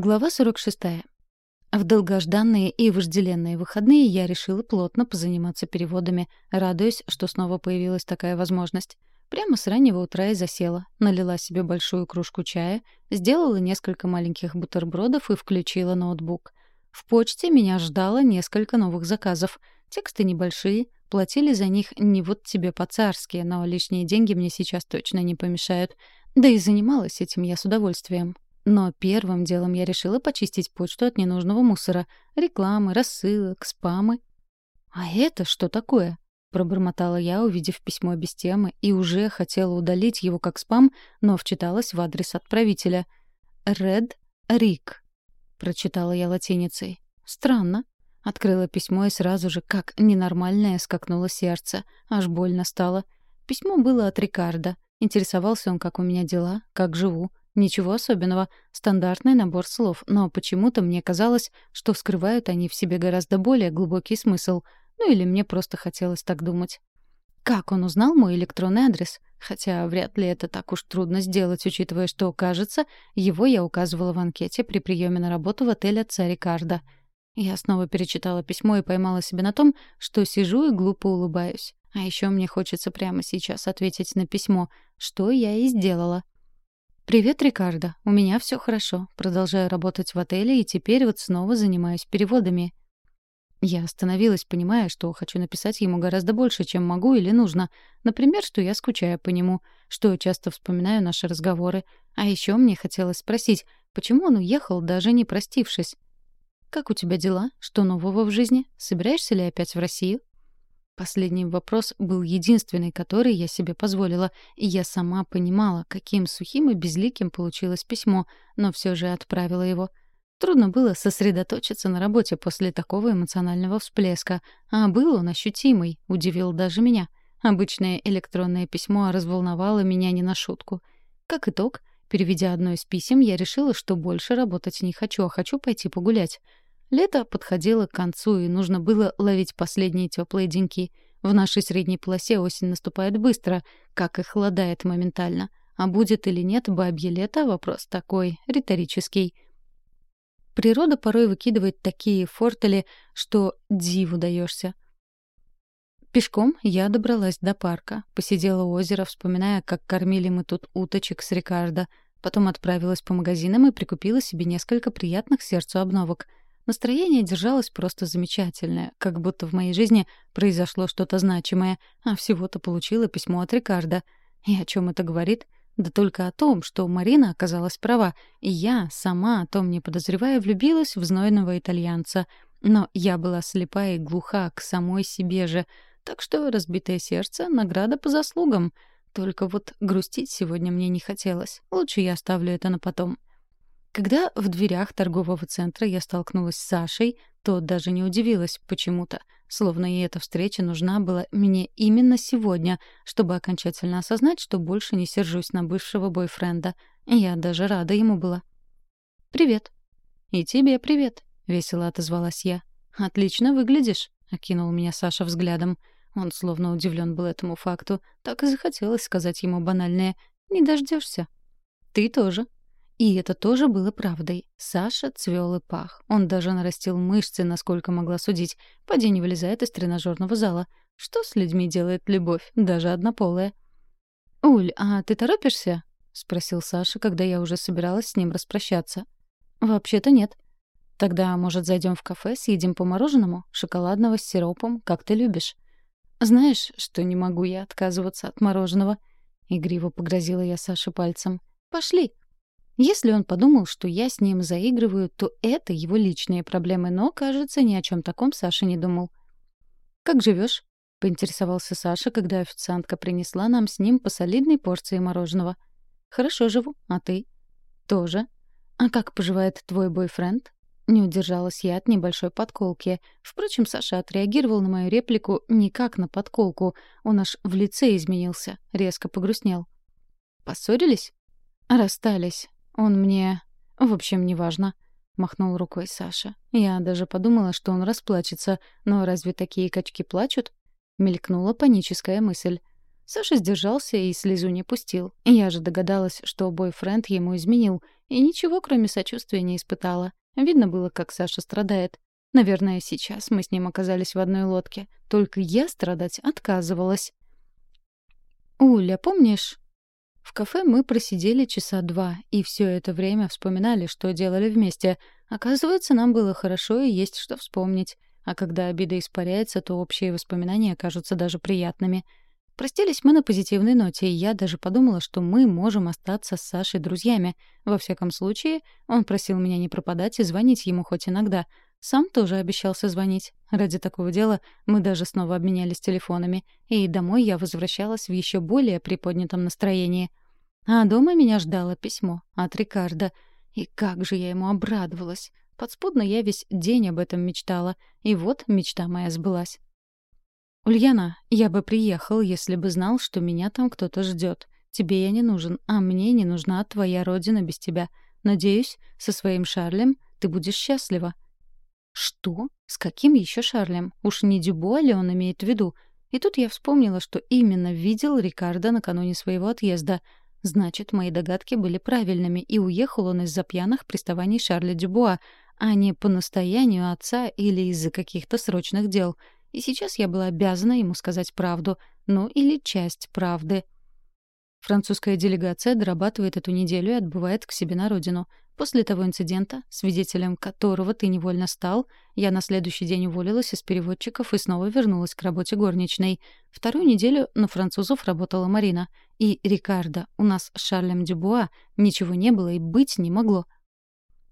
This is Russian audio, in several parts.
Глава 46. В долгожданные и вожделенные выходные я решила плотно позаниматься переводами, радуясь, что снова появилась такая возможность. Прямо с раннего утра и засела, налила себе большую кружку чая, сделала несколько маленьких бутербродов и включила ноутбук. В почте меня ждало несколько новых заказов. Тексты небольшие, платили за них не вот тебе по-царски, но лишние деньги мне сейчас точно не помешают. Да и занималась этим я с удовольствием. Но первым делом я решила почистить почту от ненужного мусора. Рекламы, рассылок, спамы. «А это что такое?» — пробормотала я, увидев письмо без темы, и уже хотела удалить его как спам, но вчиталась в адрес отправителя. «Ред Рик», — прочитала я латиницей. «Странно». Открыла письмо и сразу же, как ненормальное, скакнуло сердце. Аж больно стало. Письмо было от Рикардо. Интересовался он, как у меня дела, как живу. Ничего особенного, стандартный набор слов, но почему-то мне казалось, что скрывают они в себе гораздо более глубокий смысл. Ну или мне просто хотелось так думать. Как он узнал мой электронный адрес? Хотя вряд ли это так уж трудно сделать, учитывая, что, кажется, его я указывала в анкете при приеме на работу в отеле отца Рикардо. Я снова перечитала письмо и поймала себя на том, что сижу и глупо улыбаюсь. А еще мне хочется прямо сейчас ответить на письмо, что я и сделала. «Привет, Рикардо. У меня все хорошо. Продолжаю работать в отеле и теперь вот снова занимаюсь переводами». Я остановилась, понимая, что хочу написать ему гораздо больше, чем могу или нужно. Например, что я скучаю по нему, что часто вспоминаю наши разговоры. А еще мне хотелось спросить, почему он уехал, даже не простившись. «Как у тебя дела? Что нового в жизни? Собираешься ли опять в Россию?» Последний вопрос был единственный, который я себе позволила, и я сама понимала, каким сухим и безликим получилось письмо, но все же отправила его. Трудно было сосредоточиться на работе после такого эмоционального всплеска, а был он ощутимый, удивил даже меня. Обычное электронное письмо разволновало меня не на шутку. Как итог, переведя одно из писем, я решила, что больше работать не хочу, а хочу пойти погулять. Лето подходило к концу, и нужно было ловить последние теплые деньки. В нашей средней полосе осень наступает быстро, как и холодает моментально. А будет или нет бабье лето — вопрос такой, риторический. Природа порой выкидывает такие фортели, что диву даешься. Пешком я добралась до парка, посидела у озера, вспоминая, как кормили мы тут уточек с Рикардо, потом отправилась по магазинам и прикупила себе несколько приятных сердцу обновок — Настроение держалось просто замечательное, как будто в моей жизни произошло что-то значимое, а всего-то получила письмо от Рикардо. И о чем это говорит? Да только о том, что Марина оказалась права, и я, сама о том не подозревая, влюбилась в знойного итальянца. Но я была слепа и глуха к самой себе же, так что разбитое сердце — награда по заслугам. Только вот грустить сегодня мне не хотелось. Лучше я оставлю это на потом. Когда в дверях торгового центра я столкнулась с Сашей, то даже не удивилась почему-то, словно и эта встреча нужна была мне именно сегодня, чтобы окончательно осознать, что больше не сержусь на бывшего бойфренда. Я даже рада ему была. «Привет». «И тебе привет», — весело отозвалась я. «Отлично выглядишь», — окинул меня Саша взглядом. Он словно удивлен был этому факту. Так и захотелось сказать ему банальное «не дождешься». «Ты тоже», и это тоже было правдой. Саша цвел и пах. Он даже нарастил мышцы, насколько могла судить. Поди не вылезает из тренажерного зала. Что с людьми делает любовь, даже однополая? «Уль, а ты торопишься?» — спросил Саша, когда я уже собиралась с ним распрощаться. «Вообще-то нет». «Тогда, может, зайдем в кафе, съедим по мороженому? Шоколадного с сиропом, как ты любишь?» «Знаешь, что не могу я отказываться от мороженого?» Игриво погрозила я Саше пальцем. «Пошли!» Если он подумал, что я с ним заигрываю, то это его личные проблемы, но, кажется, ни о чем таком Саша не думал. «Как живешь? поинтересовался Саша, когда официантка принесла нам с ним по солидной порции мороженого. «Хорошо живу, а ты?» «Тоже. А как поживает твой бойфренд?» Не удержалась я от небольшой подколки. Впрочем, Саша отреагировал на мою реплику не как на подколку. Он аж в лице изменился, резко погрустнел. «Поссорились?» «Расстались. Он мне... В общем, неважно. Махнул рукой Саша. Я даже подумала, что он расплачется. Но разве такие качки плачут? Мелькнула паническая мысль. Саша сдержался и слезу не пустил. Я же догадалась, что бойфренд ему изменил, и ничего, кроме сочувствия, не испытала. Видно было, как Саша страдает. Наверное, сейчас мы с ним оказались в одной лодке. Только я страдать отказывалась. «Уля, помнишь?» В кафе мы просидели часа два, и все это время вспоминали, что делали вместе. Оказывается, нам было хорошо и есть что вспомнить. А когда обида испаряется, то общие воспоминания кажутся даже приятными — Простились мы на позитивной ноте, и я даже подумала, что мы можем остаться с Сашей друзьями. Во всяком случае, он просил меня не пропадать и звонить ему хоть иногда. Сам тоже обещался звонить. Ради такого дела мы даже снова обменялись телефонами, и домой я возвращалась в еще более приподнятом настроении. А дома меня ждало письмо от Рикардо. И как же я ему обрадовалась. Подспудно я весь день об этом мечтала, и вот мечта моя сбылась. «Ульяна, я бы приехал, если бы знал, что меня там кто-то ждет. Тебе я не нужен, а мне не нужна твоя родина без тебя. Надеюсь, со своим Шарлем ты будешь счастлива». «Что? С каким еще Шарлем? Уж не Дюбуа ли он имеет в виду?» И тут я вспомнила, что именно видел Рикардо накануне своего отъезда. Значит, мои догадки были правильными, и уехал он из-за пьяных приставаний Шарля Дюбуа, а не по настоянию отца или из-за каких-то срочных дел — и сейчас я была обязана ему сказать правду, ну или часть правды. Французская делегация дорабатывает эту неделю и отбывает к себе на родину. После того инцидента, свидетелем которого ты невольно стал, я на следующий день уволилась из переводчиков и снова вернулась к работе горничной. Вторую неделю на французов работала Марина. И Рикардо, у нас с Шарлем Дюбуа ничего не было и быть не могло.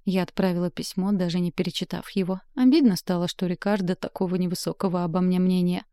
Я отправила письмо, даже не перечитав его. Обидно стало, что Рикардо такого невысокого обо мне мнения.